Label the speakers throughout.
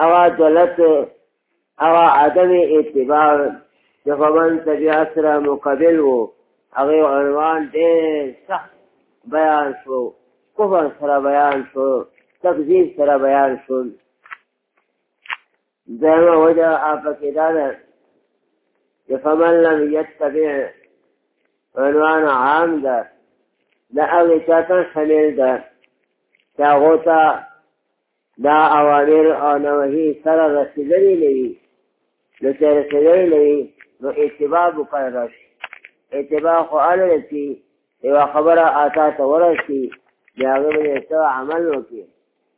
Speaker 1: او عدالت او عدم اتباع د فمن تبع سره مقابل وو هغه عنوان ډېر سخت بیان شو کفر سره بیان شو تکذیب سره بیان شو دغه وجه اپا کې دا ده چې فمن لم يتبع عنوان عام ده د هغې چاته شامل ده چې هغو ته دا اوامر او نوهی سر رسیدلی لوی نو چې رسیدلی لوی نو اتباع بکر راشي اتباع خو اله رسی یو خبره آتا ته ورسی بیا هغه باندې څه عمل وکړي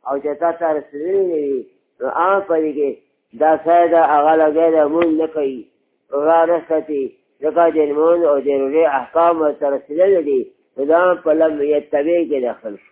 Speaker 1: او چې تا ته رسیدلی لوی نو هغه پرې کې دا ساید هغه لګی د مونږ نه کوي را رستی ځکه د لمونځ او د روژې احکام ورته رسېدلي دي نو دا په لم یتبع کې داخل شو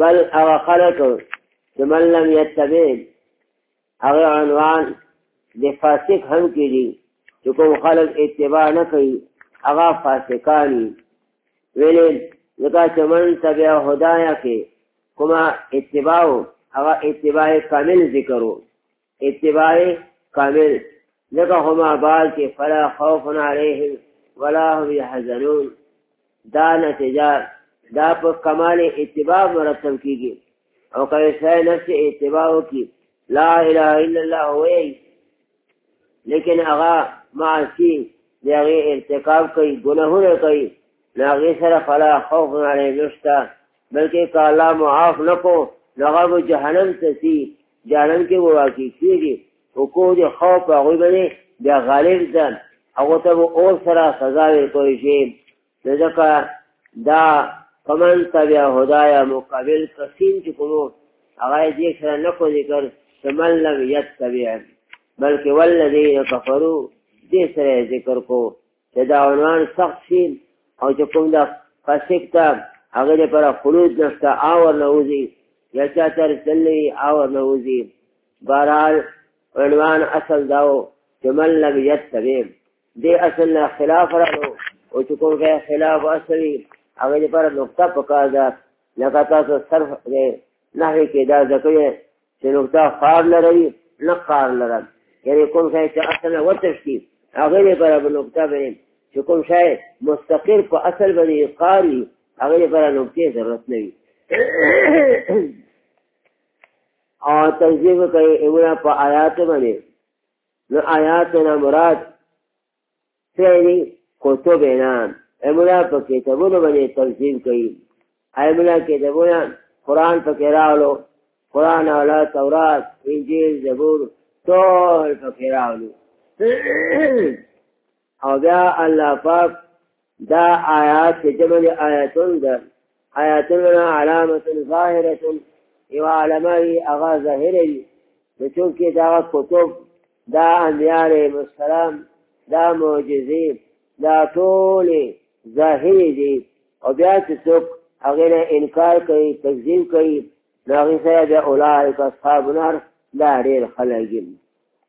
Speaker 1: بل هغه خلک چې من لم یتبع هغه عنوان د فاسق هم کېږي چې کوم خلک اتباع نه کوي هغه فاسقان ویلې ځکه چې من تبع هدایه کې کومه اتباع هغه اتباع کامل ذکرو اتباع کامل لکه هما بال کې فلا خوف علیهم ولا هم يحزنون دا نتیجه دا په کمال اتباع مرتب کیږي او کله چې نفس اتباع وکړي لا اله الا الله وایي لیکن هغه معاصی دی هغه ارتکاب کوي ګناهونه کوي نو هغې سره فلا خوف علیهم نشته بلکې که الله معاف نه کو نو هغه به جهنم ته ځي جهنم کې به واقع کېږي خو کو د ښو په هغوی باندې بیا غالب ده هغو ته به اور سره سزا ورکول شي نو ځکه دا فمن تبع هدایا مقابل قسیم چې کومو هغه یې دې سره نه کو ذکر چې من لم یتبع بلکې والذین کفروا دې سره ذکر کو چې دا عنوان سخت شي او چې کوم دا فاسق ته هغه لپاره خلود نشته آور نه وځي یا چا ته رسلې آور نه وځي بهرحال عنوان اصل دا و چې من لم یتبع دې اصل نه خلاف راغلو او چې کوم کې خلاف اصلي هغه لپاره نقطه پکار ده لکه تاسو صرف نحوې کې دا ذکر چې نو دا خار لري نه خار لرم یعنی کوم شای چې اصل وتشتي هغه یې پر ابو نقطه باندې چې کوم شای مستقر په اصل باندې قاری هغه یې پر نقطه ضرورت نه وي او تنظیم کوي ایمنا په آیات باندې نو آیات نه مراد سری کتب نام املا په کتابونو باندې تنظیم کوي املا کتابونه قرآن په کې راغلو قرآن اولا تورات انجیل زبور ټول په کې راغلو او بیا الله پاک دا آیات چې جمع دي آیاتون ده آیاتونه علامة ظاهرة یو علامه وي هغه ظاهره وي نو چونکې دا کتب دا انبیاء علیهم السلام دا معجزې دا ټولې ظاهرې دي او بیا چې څوک هغې نه انکار کوي تکذیب کوي نو هغې سره بیا اولئک اصحاب النار دا ډېر خلک دي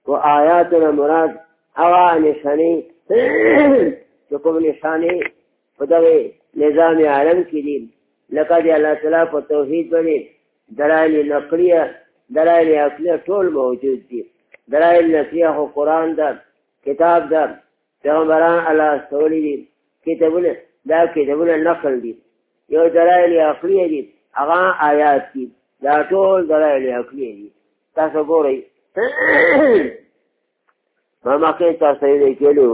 Speaker 1: و آیاتنا مراد هوا نشانی چې کوم نشانه په دغه نظام عالم کې دي لکه دی الله تعالی په توحید باندې دلایل نقلیه دلایل عقلیه ټول موجود دي دلایل نقلیه خو قران ده کتاب ده پیغمبران الله استولی دي کتابونه دا کتابونه نقل دي یو دلایل عقلیه دي هغه آیات دي دا ټول دلایل عقلیه دي تاسو ګورئ ما مخکې تاسو یې کېلو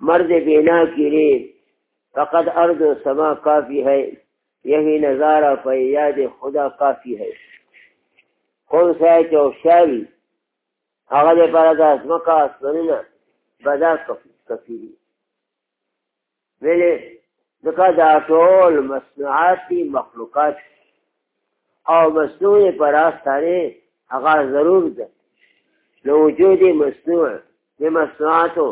Speaker 1: مرد بینا کیری فقط ارض و سما کافی ہے یہی نظارہ فیاد خدا کافی ہے کون سا ہے کہ شاوی هغه لپاره د ازمکه اسمنونه بدا کفیری ویلې ځکه دا ټول مصنوعاتي مخلوقات او مصنوعي پراس تارې هغه ضرور ده له وجود مصنوع د مصنوعاتو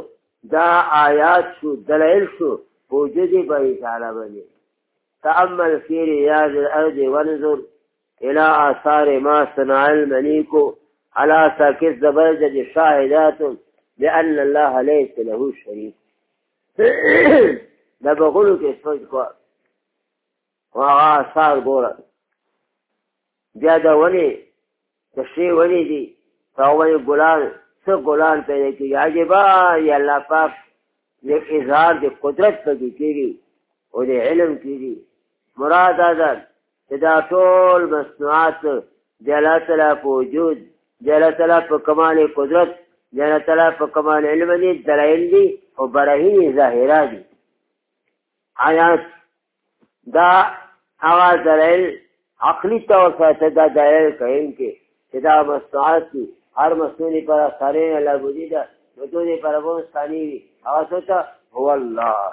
Speaker 1: دا آیات شو دلایل شو په وجود باری تعالی باندې تأمل فی ریاض الارض وانظر الى آثار ما صنع المليك على ساكت زبرجد شاهدات بأن الله ليس له شريك دا بغلو کې سوچ کو او هغه آثار ګوره بیا دا ونی تشریح ونی دي تاوی ګلان څه ګلان پیدا کیږي عجبا یا الله پاک د اظهار د قدرت په کې کیږي او د علم کیږي مراد دا ده چې دا ټول مصنوعات د الله تعالی په وجود د الله تعالی په کمال قدرت د الله تعالی په کمال علم دي دلایل دي او براهین ظاهرا دي آیات دا هغه دلایل عقلی طور سره دا دلایل کوي کې چې دا مصنوعات دي هر مصنوع پر سره الله بودی دا دوی پر وو ثاني هغه څه هو الله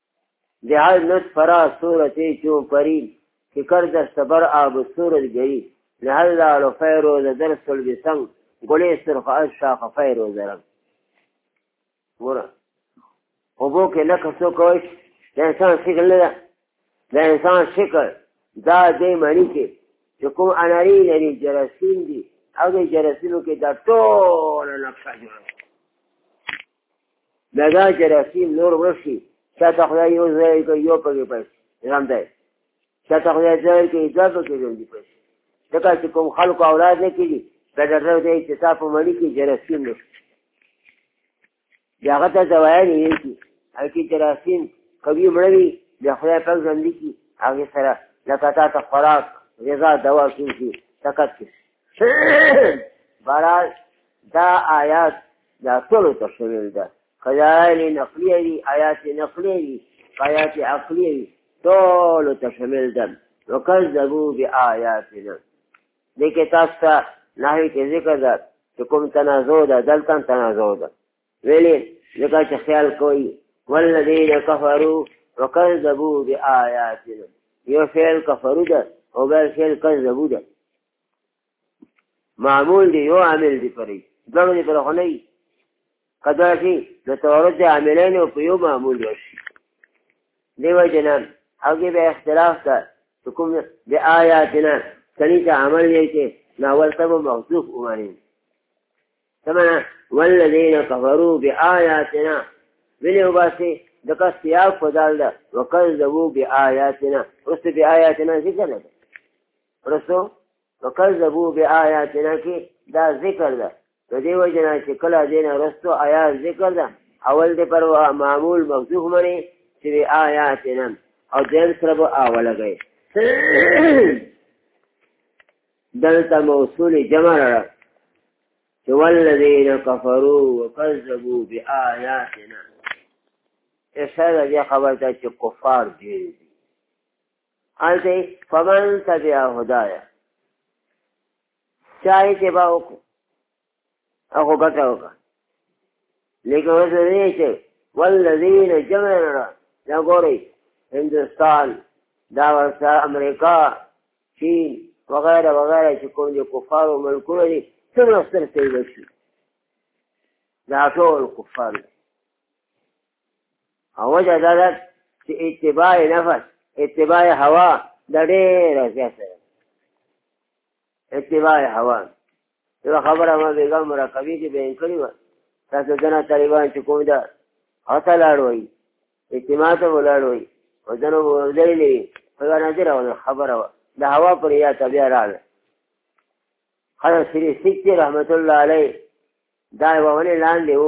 Speaker 1: لحاظ نت فرا صورت چو پری که کر دست بر آب صورت گری لحل لال فیر و در سل بسنگ گلی سرخ از شاخ فیر و درنگ ورا خوبو که لکه سو کوش د انسان شکل نه ده د انسان شکل دا دې معنی کې چې کوم اناري لري جرسین دي هغه جرسینو کې دا ټول نقشه جوړه دا دا چې رسیم نور ورشي چا ته خدای یو ځای کوي یو پکې پس ځان دی چا ته خدای ځای کوي دا پکې ځان دی پس دغه چې کوم خلق اولاد نه کیږي دا ډېر دی چې تا په مړی کې جرسیم نو هغه ته زوایا نه کیږي هغه جرسیم کوي مړوي د خدای په ځان دی کی هغه سره لکه تا ته خوراک غذا دوا کیږي تکت بارا دا آیات دا ټول ته شویل ده خیال نقلی وي آیات نقلی وي آیات عقلی وي ټول ته شامل ده وکذبوا بآیاتنا دې کې تاسو ته نهي کې ذکر ده چې کوم تنازع ده دلته تنازع ده ویلې لکه چې خیال کوي والذین کفروا وکذبوا بآیاتنا یو فعل کفرو ده او بل فعل کذبو ده معمول دی یو عامل دی پرې دوه باندې پر خو نه وي که دا شي د تورد د عاملین او په یو معمول یو شي دی وایي چې نه هغې بیا اختلاف ته چې کوم د آیاتنا سنی ته عمل یې چې ناول ته به مغزوف وماني سمنا والذین کفرو بآیاتنا ویلی وباسي دغه سیاق په دال ده وکذبوا بآیاتنا رسته بآیاتنا ذکر ده رسو وکذبو بی آیاتنا کې دا ذکر ده د دې وجه نه چې کله دې نه رسو آیات ذکر ده اول دې پر معمول مخزوف منی چې بی آیاتنا او دین سره به اوله گئی دلته موصول جمع را چې والذین کفروا وکذبوا بآیاتنا اشاره دې خبره چې کفار دي الته فمن تبع هدايا چا اتباع وکړو هغه ګټه وکړه لیکن اوس نه چې والذین جمعنا دا ګوري هندستان دا ورسا امریکا چین وغیره وغیره چې کوم دي کفار او ملکونه دي څومره ستر سیده شي دا ټول کفار دي او دا دا چې اتباع نفس اتباع هوا د ډېره زیات ده اتباع هوا یو خبره ما بیګم مراقبي کې بیان کړې وه تاسو ځنه طالبان چې کوم دا هڅه لاړ وایي اجتماع ته ولاړ وایي او ځنه وځلې هغه نظر او خبره وه د هوا پر یا طبیع راغله خلک سری سکتی رحمت الله علیه دا یوه ونې لاندې و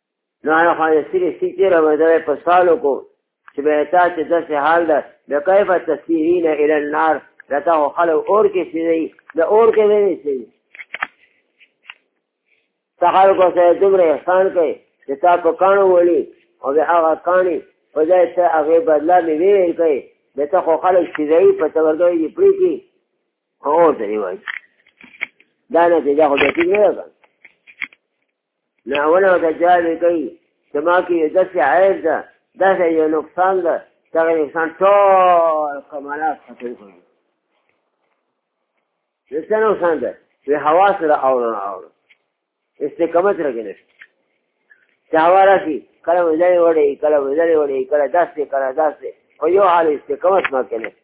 Speaker 1: نو هغه خو یې سری سری تیر او دا په سالو کو چې به تا چې د څه حال ده به کیف تسیرین الی النار لته خلو اور کې شي د اور کې نه شي سحر کو سه دومره احسان کوي چې تا په کانو وړي او به هغه کانی په ځای ته هغه بدلا می ویل کوي دته خو خلک شي په تورګوي دی پری کی اور ته دی وایي دا نه چې دا خو دې نه نه اوله د جالې کوي زما کې یو داسې عیب ده داسې یو نقصان ده دغه انسان ټول کمالات ختم کړي د څه نقصان ده چې هوا سره اورو نه اورو استقامت راګې نشته چې هوا راشي کله مې لرې وړي کله مې لرې وړي کله داسې کله داسې خو یو حال استقامت ما کې نشته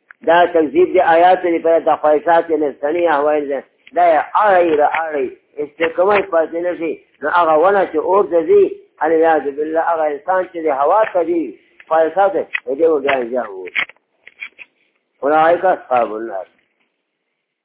Speaker 1: دا تکذیب دی آیات دی په د خواهشات نه سنی احوال دی دا اړی را اړی استقامت پاتې نشي نو هغه ونه چې اور د دې الیاذ بالله هغه انسان چې د هوا ته دی خواهشات دې وګاځي هو اولئک اصحاب النار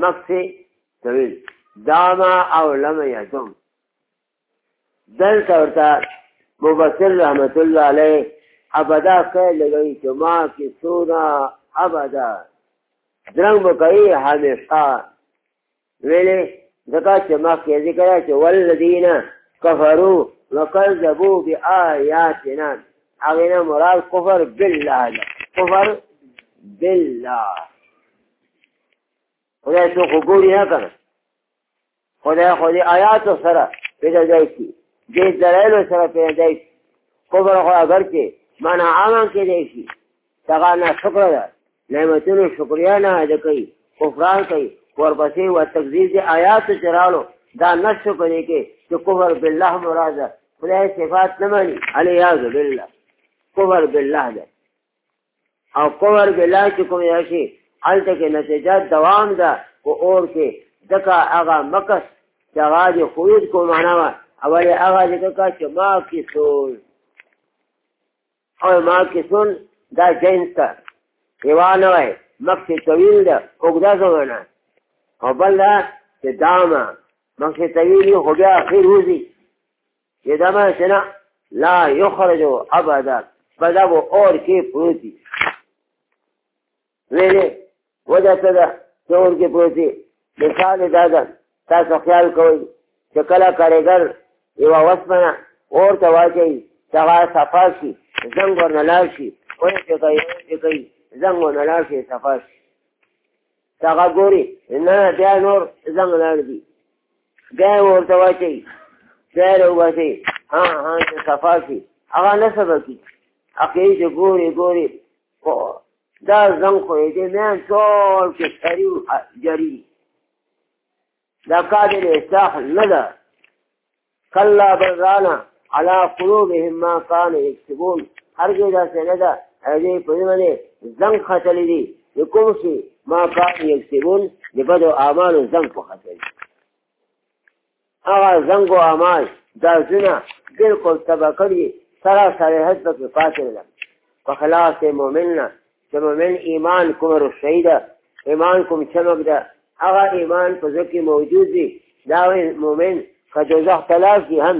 Speaker 1: مکسې طویل داما او لم یدم دلته ورته مبصر رحمت الله علیه ابدا کړی لګوي چې ما کې سونا ابدا درنګ به کوي همیشه ویلې ځکه چې ما کې ذکر چې والذین کفرو وکذبو بآیاتنا هغه نه مراد کفر بالله کفر بالله خدای څوک وګوري نه کنه خدای خو دې آیات سره پیدا ځای شي دې دلایل سره پیدا ځای شي کفر خو اگر کې معنا عامه کې دی شي دغه نه شکر ده نعمتونو شکریا نه ادا کوي کفران کوي ورپسې و تکذیب دې آیات چرالو دا نشو کوي کې چې کفر بالله مراد خدای صفات نه مانی علیاذ بالله کفر بالله ده او کور کې لا چې کوم یا شي هلته کې نتیجه دوام ده په اور کې ځکه هغه مکس چې هغه د خوید کو معنا وه اولې هغه ځکه چې ما کسون او ما کسون دا جنس ته یوه نه وایي مخ چې طویل ده اوږده زمانه او بل دا چې دامه مخ چې طویل وي خو بیا اخر وځي چې دا ما شنا لا یخرج ابدا بدا و اور کې پروتي ویلې وجه څه ده چې اور کې پروتي مثال دا ده تاسو خیال کوئ چې کله کارګر یوه وسپنه اور ته واچوي چې هغه صفا شي زنګ ورنه لاړ شي اور چې کوي اور چې کوي زنګ ورنه لاړ شي صفا شي هغه ګوري نه بیا نور زنګ لاړ دي بیا ورته واچي سیر وباسي ها ها چې صفا شي هغه نه سبا کی هغه چې ګوري ګوري دا زم خو دې نه ټول چې سریو جری دا قابل اصلاح نه ده کلا بل رانا علا قلوبهم ما کان یکسبون هرګې دا څنګه ده هغې په دې باندې زنګ ختلی دي د کوم شي ما کان یکسبون د بدو اعمالو زنګ په ختلی هغه زنګ او اعمال دا زنه بالکل تبا کړی سرا سره حد پکې پاتې ده په خلاص مؤمن نه د مؤمن ایمان کومه روښنۍ ده ایمان کوم چمک ده هغه ایمان په زړه کې موجود دی دا مؤمن که دوزخ ته لاړ شي هم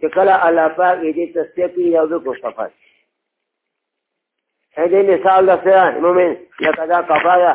Speaker 1: چې کله الله پاک یې دې تصفیه کړي یو بل کو صفا شي دې مثال ده سره مؤمن لکه دا کفا ده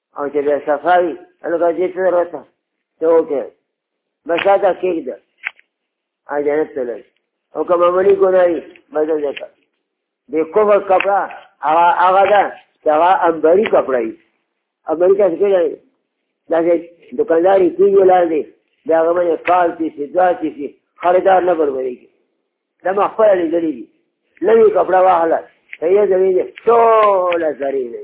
Speaker 1: او چې بیا صفاوي هلکه دې څه ضرورت ده ته وکړې بس هغه کېږده او جنت ته لاړ او که معمولي ګناه وي بس دې کړه د کفر کپړه هغه هغه ده چې هغه امبري کپړه وي امبري تاسو کېږدئ داسې دکانداري کېږي ولاړ دی د هغه باندې کال کې شي دوه کې شي خریدار نه بربرېږي دا ما خپله لیدلي دي لوی کپړه واخله ته یې ځوې ټوله زرې دی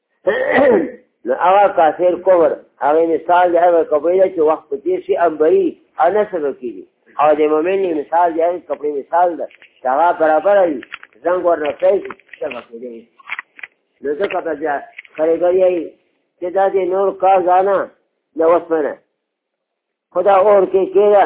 Speaker 1: نو هغه کافر کفر هغه مثال دی هغه کپړې ده چې وخت په تېر شي امبري او نه سبب کېږي او د مؤمن مثال دی هغه کپړې مثال ده چې هغه برابر وي زنګ ورنه کوي سبب کېږي نو ځکه په بیا خریګر یې چې دا دې نور کار ځانه د وسمنه خدا اور کې کېږي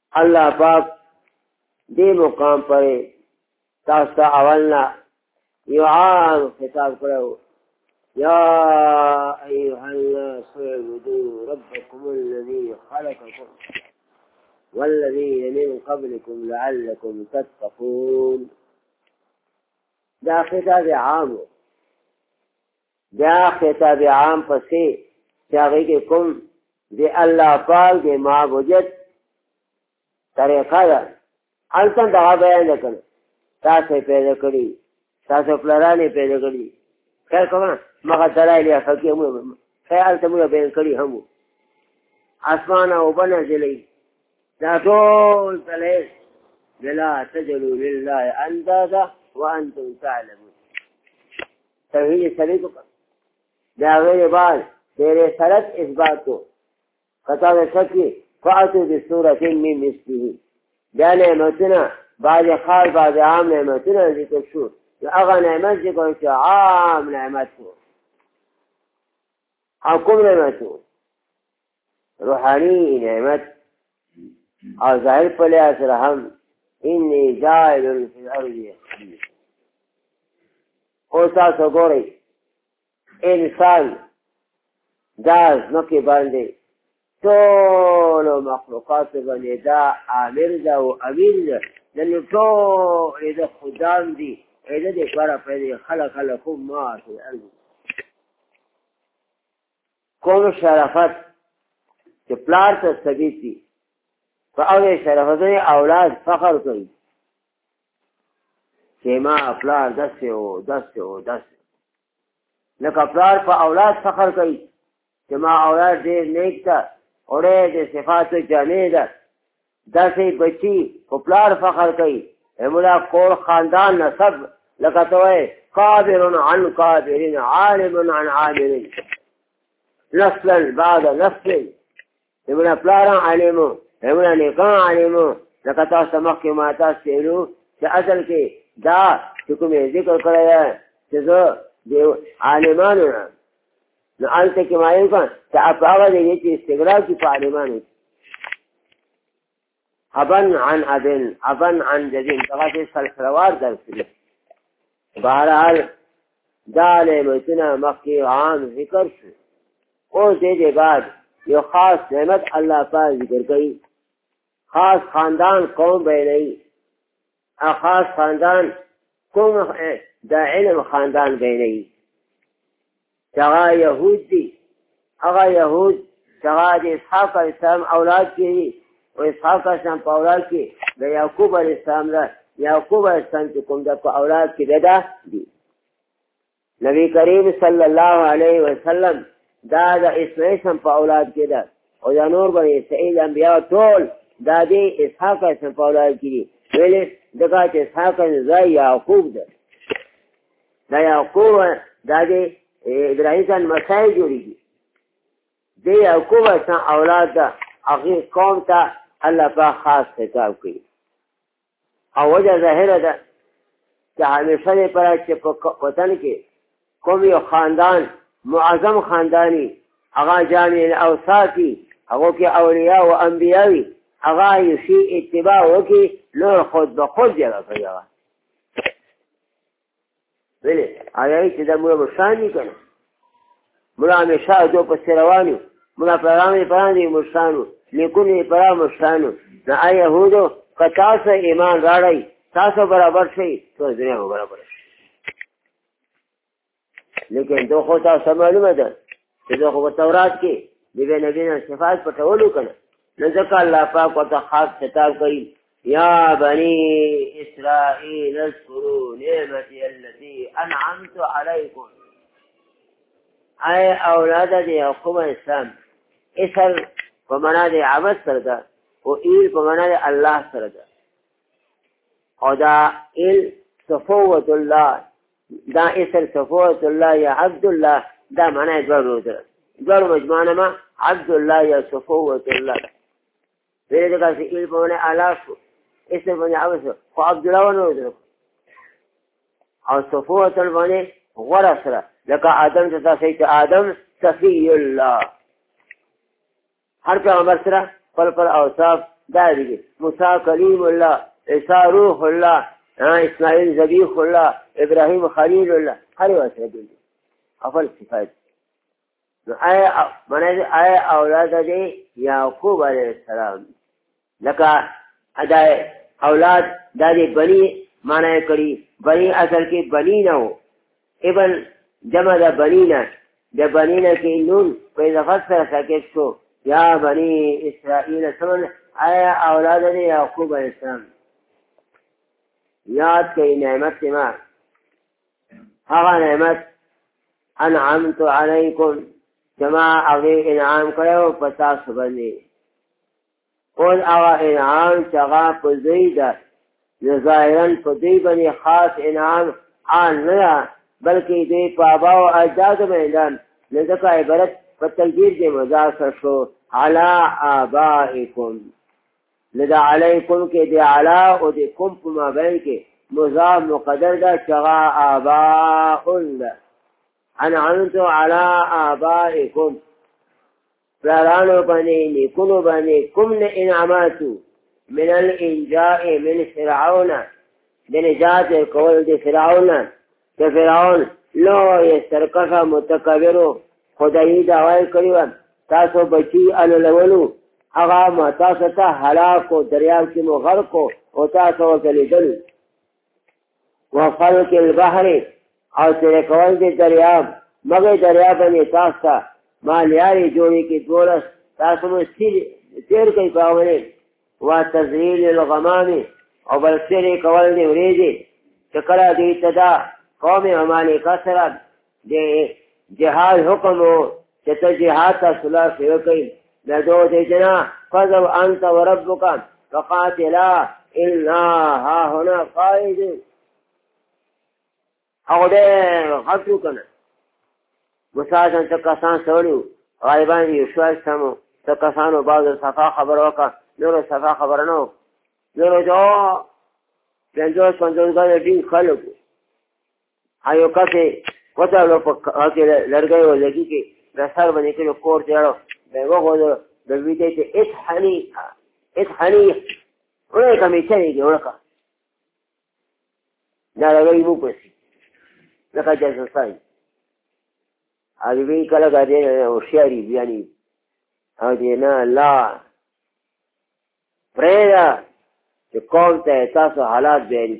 Speaker 1: الله باب دي مقام پر تاستا اولنا يعان خطاب کرو يا أيها الناس اعبدوا ربكم الذي خلقكم والذين من قبلكم لعلكم تتقون دا خطاب عام بیا خطاب عام پسې چې هغې کې کوم د الله پاک د معبودیت طریقه ده هلته دغه بیان ده کړه تاسو پیدا کړي تاسو پلرانې پیدا کړي خیر کوه مغه دلایل یا فقیه مو خیال ته مو بیان کړي هم اسمان او بنه ځلې دا ټول دلایل بلا تجلو لله اندادا وانتم تعلمون توحید سړی کو دا غیر بعد د رسالت اثبات کو کتا د شکی فاتو د سورۃ من مثله دا نعمتونه بعد خال بعد عام نعمتونه ذکر شو نو هغه نعمت ذکر چې عام نعمت وو او کوم نعمت وو روحاني نعمت او ظاهر په لحاظ سره هم اني جاعل فی الارض او تاسو ګورئ انسان دا ځمکې باندې ټولو مخلوقاتو باندې دا عامل ده او امیر ده نن ټول د خدام دي د دې لپاره پیدا خلق لکم ما فی الارض کوم شرافت چې پلار ته سګي شي په هغه شرافت نه اولاد فخر کوي چې ما پلار داسې او داسې او داسې لکه پلار په اولاد فخر کوي چې ما اولاد ډېر نیک ده او ډېر د صفاتو جامع ده دا سي بچي په پلار فخر کوي همدا کور خاندان نسب لکه ته وای قابر عن قابر عالم عن عالم نسلا بعد نسل همدا پلار عالم همدا نیکان عالم لکه تاسو مخکې ما تاسو ویلو چې اصل کې دا چې کومې ذکر کړی چې زه د عالمانو نه نو هلته کې ما یو کړه ته په هغه ځای کې استغراق کې په عالمانو ابن عن ابن ابن عن جدین دغه دې سلسلوار درس دی بهرحال دا نعمتونه مخکې عام ذکر شو اوس دې دې بعد یو خاص نعمت الله پاک ذکر کوي خاص خاندان قوم بیانوي اخاص خاندان کوم د علم خاندان دی نه وي چې هغه یهود دي هغه یهود چې هغه د اسحاق علیه السلام اولاد کې دي او اسحاق علیه السلام په اولاد کې د یعقوب علیه السلام ده یعقوب علیه السلام چې کوم ده په اولاد کې ده دي نبی کریم صلی الله علیه وسلم دا د اسماعیل په اولاد کې ده او دا نور به اسماعیل انبیا ټول دا دی اسحاق اسم په اولاد کې دي ویلې دغه چې اسحاق زای یعقوب ده دا یعقوب دا دی ابراهیم ځان مسای جوړیږي د یعقوب اسم اولاد ده هغه قوم ته الله په خاص خطاب کوي او وجه ظاهره ده چې همیشه دې پر چې په وطن کې کوم یو خاندان معظم خاندانی هغه جامع الاوصافي هغه کې اولیاء او انبیاء وي هغه یې شی اتباع وکي نور خود به خود جوړ کړی ویلې آیا چې دا موږ مشرانی کنه موږ همیشه جو په روانو موږ پرامې پرامې مشرانو لیکونه پرا مشرانو نه آی يهودو که تاسو ایمان راړی تاسو برابر شئ تو دنیا برابر شي لیکن دو خو تاسو معلومه ده چې دو خو تورات کې د نبی نه صفات پټولو کنه نو ځکه الله پاک وته خاص خطاب کوي یا بنی اسرائیل اذکروا نعمتی التي انعمت علیکم اے اولاد د یعقوب اسلام اسر په معنا د عبادت سره ده او ایل په معنا د الله سره ده او دا ایل صفوت الله دا اسر صفوت الله یا عبد الله دا معنا یې دوه ورځې دوه مجموعه ما عبد الله یا صفوت الله ویل دې کاسي ایل په ونه اعلی شو اسم په ونه اوس خو عبد الله ونه وځو او صفوه تل باندې غره سره لکه آدم ته تاسو ته آدم صفی الله هر پیغمبر سره خپل پر اوصاف دا دي موسی کلیم الله عیسی روح الله اسماعیل ذبیح الله ابراهیم خلیل الله هر یو سره دي خپل صفات نو آیا معنی دی آیا اولاد دی یعقوب علیه السلام لکه ادا اولاد دا دی بنی معنی کړي بنی اصل کې بنی نه و ابن جمع د بنی نه د بنی نه کې نون په اضافت سره ساکت شو یا بنی اسرائیل سمن آیا اولاد دی یعقوب علیه السلام یاد کړئ نعمت ما هغه نعمت انعمت علیکم جما هغه انعام کړو په تاسو باندې اول هغه انعام چې هغه په ځای ده نو ظاهرا په دې باندې خاص انعام آن نه بلکې دې په ابا او اجداد باندې نه ځکه عبارت په تقدیر کې مضاف شو علا آبائکم نو د علیکم کې د علا او د کوم په مابین کې مضاف مقدر ده چې هغه آباء ده انعمت علی آبائکم پلارانو باندې نیکونو باندې کوم نه انعاماتو من الانجاء من فرعون د نجات کول د فرعون د فرعون لوی سرکښه متکبرو خدایي دعوی کړې وه تاسو بچي الولولو هغه ما تاسو ته هلاک او دریاب کې مو غرق او تاسو ورته لیدل وفلک البحر او سره کول دې دریاب مګې دریاب نه تاسو ته ما لیارې جوړې کې دولس تاسو مو سیر تیر کوي پاوله و تزلیل الغمام او بل سری کول دی وریږي چې کله دوی ته دا قوم عماني کسره د جهاد حکم و چې ته جهاد ته صلاح شوی کوي د دوی د جنا فضل انت و ربک فقاتلا الا ها هنا قائد هغه ډېر غټ و کنه مساجن ته کسان سوړو غالبان یو شوال سمو ته کسانو بعض صفا خبر وکړه نور صفا خبر نه و نور جو پنځوس پنځوس غاړه ډین خلک ایو کته وته لو په هغه لړګي ولګي کې د سر باندې کې کور دیړو به وګورو د ویټې ته اټ حنی اټ حنی ورکه می چریږي ورکه دا لګي وو پسی لکه چې ساي هغه وی کله غاډي او شعري بیاني او دې نه لا پرېدا چې قوم ته تاسو حالات بیان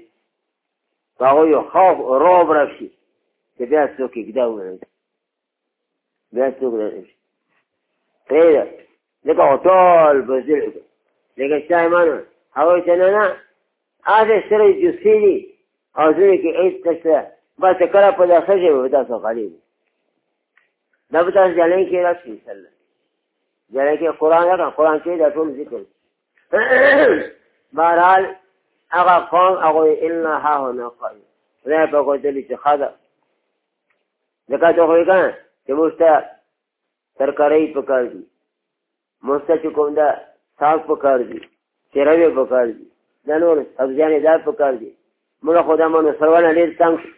Speaker 1: هغه یو خوف او روب راشي چې بیا څوک یې ګډاو نه بیا څوک نه شي پرېږده ځکه خو ټول په ځیر کړو لکه ستا ایمان هغوی ته نه نه هغه سره جوسې دي او ځینې کې هېڅ نشته بس کله په دا ښځې به تاسو خالي وي دا به تاسو جلۍ کې راشي انشاءالله جلۍ کې قرآن راکړه قرآن کې دا ټول ذکر بهرحال هغه قوم هغوی الا ها هنا قائم نه په کوتلي چې ښه ده ځکه ته خو یې که چې موږ ته ترکارۍ په کار دي موږ ته چې کوم ده ساګ په کار دي چېروې په کار دي دا نور سبزیانې دا په کار دي موږ خو دا منو سرونه ډېر تنګ شو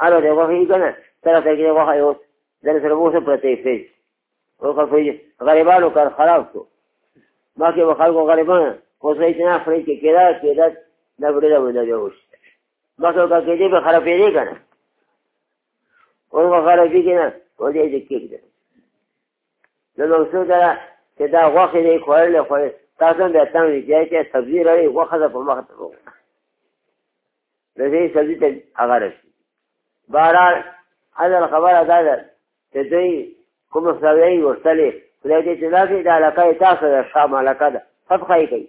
Speaker 1: هره دی غوښه یې که نه سره سره کې غوښه یې اوس ځنې سره اوسه پرته یې فیج اوښه فیج غریبانو کار خراب شو مخکې به خلکو غریبان اوس یې چې نه خوري چې کېدا کېدا دا به ډېره مونده بیا وشي بس او که دې به خرابې دې کنه او که خرابې دې نه او دې دې کېږي ده نو نو څه ده چې دا غوښې دې خوړلې خو تاسو به تم دې چې چې سبزي راوي غوښه ده په مخ ته وو د دې سبزي ته هغه راشي بهرحال اذر خبره دا ده چې دوی کوم سوي ورتلې خدای دې چې دا دې دا علاقه تاسو ده شام علاقه ده فتخای کوي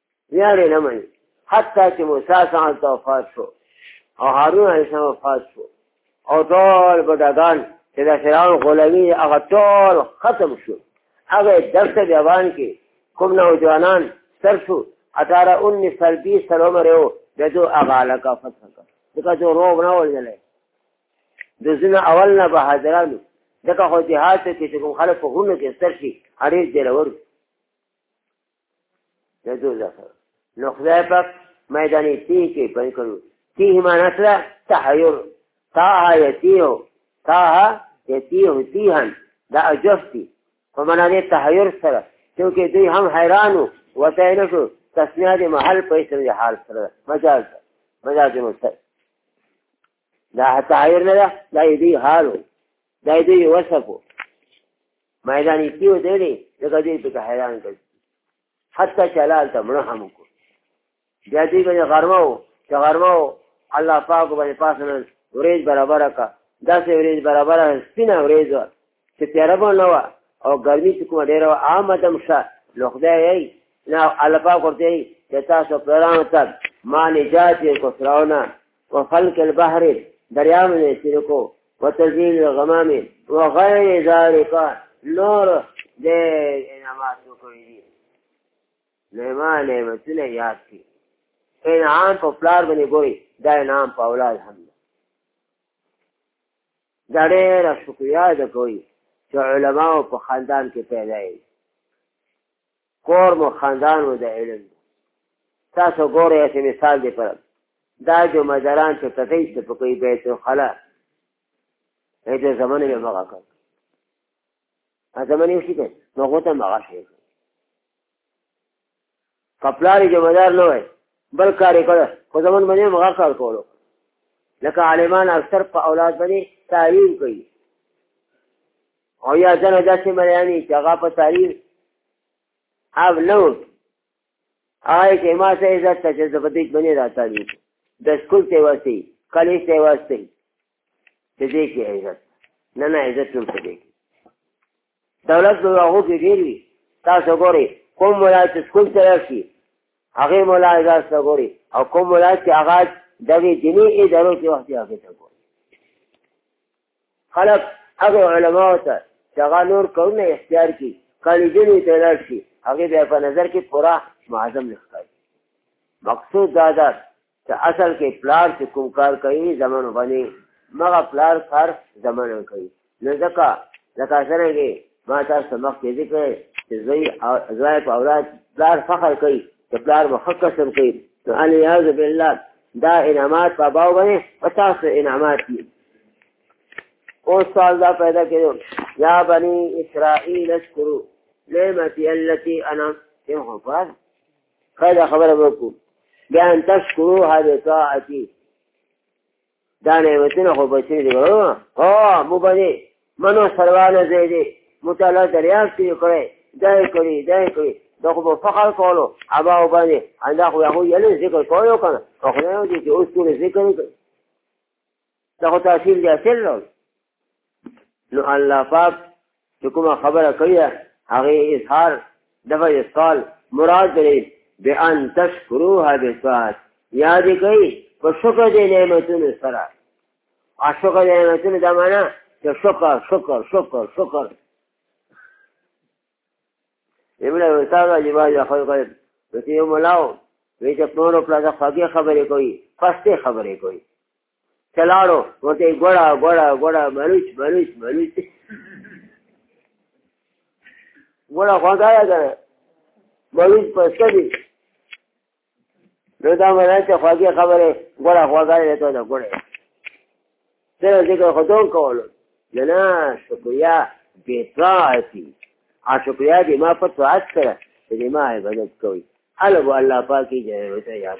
Speaker 1: بیا یې نه مني حتی چې موسی سره توفات شو او هارون علیه السلام وفات شو او ټول بډاګان چې د فرعون غلامی هغه ټول ختم شو هغه درس بیان کې کوم نوجوانان سر شو 18 19 سال 20 سال عمر یو د دوه هغه علاقه فتح کړ دغه جو روغ نه ولګلې د زنه اول نه به حاضرانو دغه خو جهاد کې چې کوم خلک په غونو کې سر شي اړې ډېر ورو د دوزخ نو خدای پاک میدان تیه کې پنځ کړو تیه معنا سره تحیر تاه یتیه تاه یتیه تیهن دا اجفتی په معنا دې تحیر سره چونکه دوی هم حیرانو وته نه شو تسنیه دې محل په اسم حال سره مجاز مجاز مستقیم دا تعیر نه ده دا یې دی حال و دا یې دی وصف و میداني کې و دی دی ځکه دې پکې حیران کړ حتی چې حلال ته مړه هم وکړو بیا دې باندې غرمه و چې غرمه و الله پاک باندې پاسنه ورېځ برابره کړه داسې ورېځ برابره سپینه ورېځ وه چې تیاره به نه وه او ګرمي چې کومه ډېره وه عامه دم شه نو خدای یې نه الله پاک ورته یې چې تاسو پیرانو ته ما نجات یې کو فرعونه و خلق البحر دریام یې تیر کو و تزیل الغمام و غیر ذالک نور دې انعامات کوي دي نعمه نعمتونه یاد کړي انعام په پلار باندې ګوري دا انعام په اولاد هم دا ډېره شکریا ده کوي چې علماو په خاندان کې پیدا یې کور مو خاندان مو د علم تاسو ګورئ چې مثال دی پر دا جو مدران چې کتای چې په کوي بیت الخلا دې زمانه به مغا کړ ا زمانه یې شي نو غوته مغا شي کپلاری جمعدار نه وای بل کار یې کړی خو زمون باندې هم هغه کار کولو لکه عالمان اکثر په اولاد باندې تعلیم کوي او یا ځنه داسې مریاني چې هغه په تعلیم او نو آی چې ما ته عزت ته چې زبدیک باندې راځي د سکول ته واسي کالج ته واسي چې دې کې عزت نه نه عزت نوم څه دی دولت به هغو کې ډېر وي تاسو ګورئ کوم ولایت چې سکول ته راشي هغې مولا اجاز ته ګوري او کوم ولایت چې هغه دغې دیني ادارو کې وخت هغې ته ګوري خلک هغه علماو ته چې هغه نور کارونه اختیار کړي کالجونو ته لاړ شي هغې بیا په نظر کې پوره معظم نه ښکاري مقصود دا ده ته اصل کې پلار چې کوم کار کوي زمن غني مغه پلار کار زمن کوي نو ځکه ځکه سره کې ما تاسو مخ کې ذکر چې زوی او زوی په اولاد پلار فخر کوي چې پلار مخکې قسم کوي نو ان یاذ بالله دا انعامات په باو باندې پتا سو انعامات دي او سوال دا پیدا کړو یا بنی اسرائیل اذکروا نعمتي التي انا تم خو خیر خبره وکړو بیا ان تشکرو هذه طاعتي دا نعمتونه خو بچی دی او مو باندې منو سروانه زیدي مطالعه دریاب کې کړی دا کړی دا کړی دا خو په فخر کولو ابا او باندې انده خو هغه یې ذکر کولو کنه خو نه دي چې اوس ټول ذکر کوي دا خو تاثیر دی اصل نو نو الله پاک چې کومه خبره کوي هغه اظهار دغه اسقال مراد دی بأن تشکروها بساعت یاد کوي په شکر دې نعمتونو سره او شکر دې نعمتونو دا معنا چې شکر شکر شکر شکر ابن وساغ جواب یا خلق ته یو ملاو وی چې پلورو پلاځه خاګه خبرې کوي فسته خبرې کوي چلاړو وته ګړه ګړه ګړه بلوچ بلوچ بلوچ ګړه خواږه ده بلوچ پسته دي نو دا مله چې خواږه خبره ګړه خواږه ده ته دا ګړه سره ذکر خدون کولو نه نه شکریا بیتاعتی ا شکریا دې ما په توات سره دې ما عبادت کوي الله الله پاکي جنت ته یاد